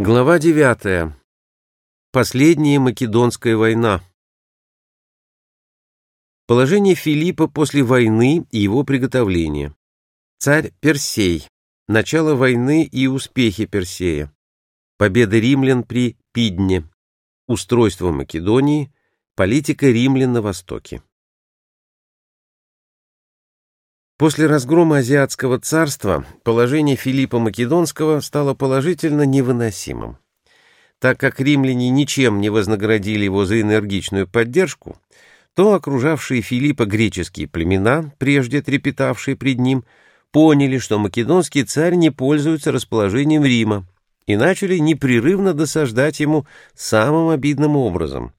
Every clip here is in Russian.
Глава 9. Последняя Македонская война. Положение Филиппа после войны и его приготовление. Царь Персей. Начало войны и успехи Персея. Победа римлян при Пидне. Устройство Македонии. Политика римлян на Востоке. После разгрома Азиатского царства положение Филиппа Македонского стало положительно невыносимым. Так как римляне ничем не вознаградили его за энергичную поддержку, то окружавшие Филиппа греческие племена, прежде трепетавшие пред ним, поняли, что македонский царь не пользуется расположением Рима, и начали непрерывно досаждать ему самым обидным образом.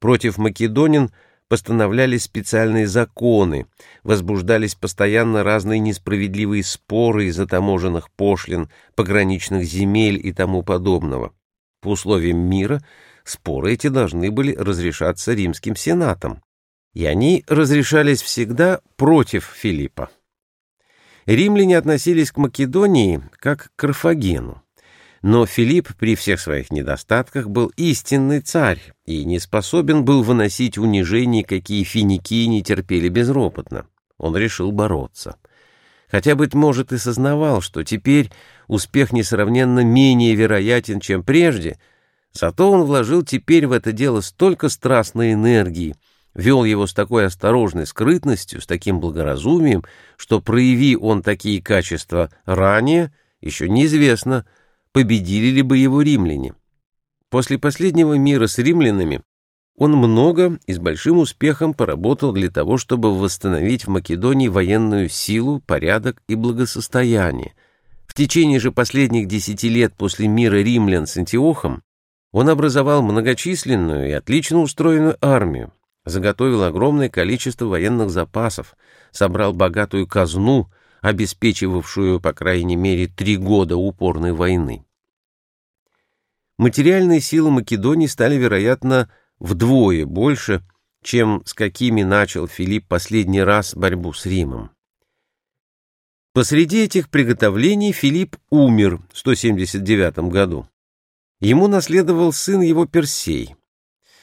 Против македонин – постановлялись специальные законы, возбуждались постоянно разные несправедливые споры из-за таможенных пошлин, пограничных земель и тому подобного. По условиям мира споры эти должны были разрешаться римским сенатом, и они разрешались всегда против Филиппа. Римляне относились к Македонии как к Карфагену. Но Филипп при всех своих недостатках был истинный царь и не способен был выносить унижений, какие финики не терпели безропотно. Он решил бороться. Хотя, быть может, и сознавал, что теперь успех несравненно менее вероятен, чем прежде, зато он вложил теперь в это дело столько страстной энергии, вел его с такой осторожной скрытностью, с таким благоразумием, что, прояви он такие качества ранее, еще неизвестно — победили ли бы его римляне. После последнего мира с римлянами он много и с большим успехом поработал для того, чтобы восстановить в Македонии военную силу, порядок и благосостояние. В течение же последних десяти лет после мира римлян с Антиохом он образовал многочисленную и отлично устроенную армию, заготовил огромное количество военных запасов, собрал богатую казну – обеспечивавшую, по крайней мере, три года упорной войны. Материальные силы Македонии стали, вероятно, вдвое больше, чем с какими начал Филипп последний раз борьбу с Римом. Посреди этих приготовлений Филипп умер в 179 году. Ему наследовал сын его Персей.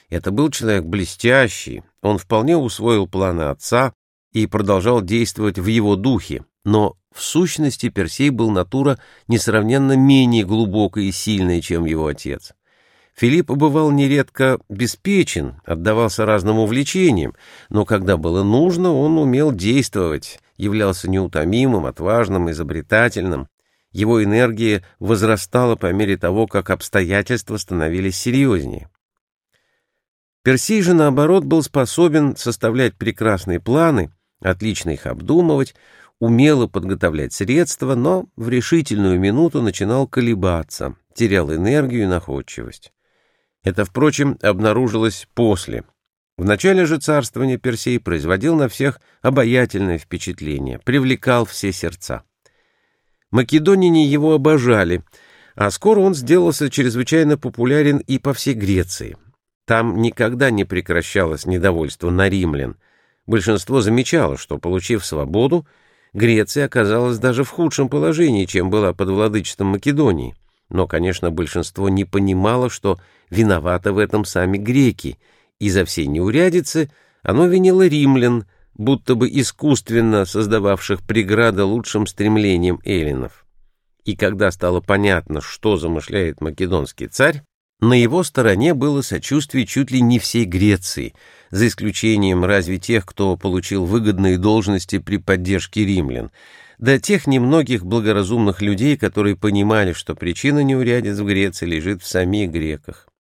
Это был человек блестящий, он вполне усвоил планы отца и продолжал действовать в его духе, но в сущности Персей был натура несравненно менее глубокая и сильная, чем его отец. Филипп бывал нередко беспечен, отдавался разным увлечениям, но когда было нужно, он умел действовать, являлся неутомимым, отважным, изобретательным. Его энергия возрастала по мере того, как обстоятельства становились серьезнее. Персей же, наоборот, был способен составлять прекрасные планы, отлично их обдумывать, умело подготовлять средства, но в решительную минуту начинал колебаться, терял энергию и находчивость. Это, впрочем, обнаружилось после. В начале же царствования Персей производил на всех обаятельное впечатление, привлекал все сердца. Македонине его обожали, а скоро он сделался чрезвычайно популярен и по всей Греции. Там никогда не прекращалось недовольство на римлян. Большинство замечало, что, получив свободу, Греция оказалась даже в худшем положении, чем была под владычеством Македонии. Но, конечно, большинство не понимало, что виноваты в этом сами греки, и за все неурядицы оно винило римлян, будто бы искусственно создававших преграды лучшим стремлениям эллинов. И когда стало понятно, что замышляет македонский царь, на его стороне было сочувствие чуть ли не всей Греции, за исключением разве тех, кто получил выгодные должности при поддержке римлян, да тех немногих благоразумных людей, которые понимали, что причина неурядиц в Греции лежит в самих греках.